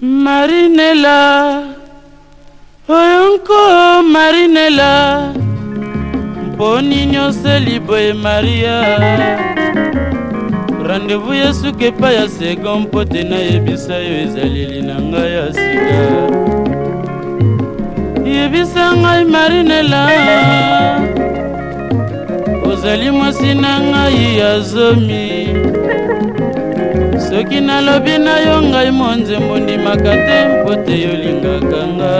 marinela oyo nko marinela mponi nyonso liboye maria randevu yesu kepa ya seko mpo te nayebisa yo ezaleli na ngai ya sika yebisa ngai marinela ozali mwasi na ngai ya zomi soki nalobi na yo ngai monzembo ndimaka te mpo te yolingaka nga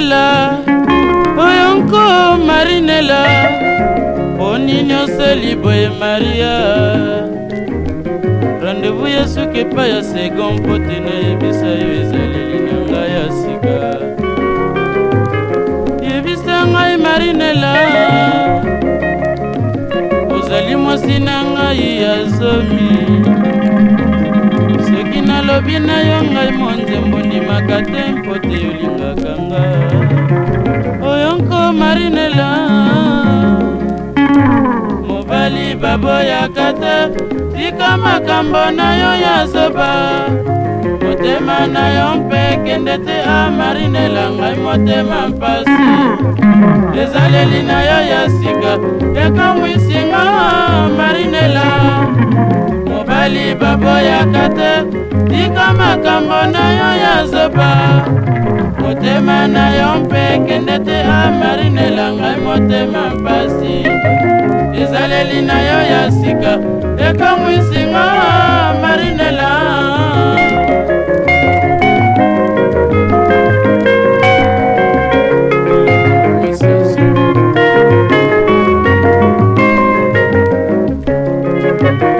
marinela oyo nko marinela poni nyonso liboye maria randevu yesu kepa ya segon mpo te nayebisa yo ezali linanga ya sika yebisa ngai marinela ozali mwasi na ngai ya zomi olobi na yo ngai monzembo ndimaka te mpo te olingaka nga oyonko marinela mobali baboyaka te tika makambo na yo ya zoba motema na yo mpe kende te amarinela ngai motema mpasi ezaleli na yo ya sika yakamwisinga marinela mibali baboyaka te tika makambo na yo ya zoba motema na yo mpe kende te amarinela ngai e motema mpasi ezaleli na yo ya sika ekamwisinga marinela thank you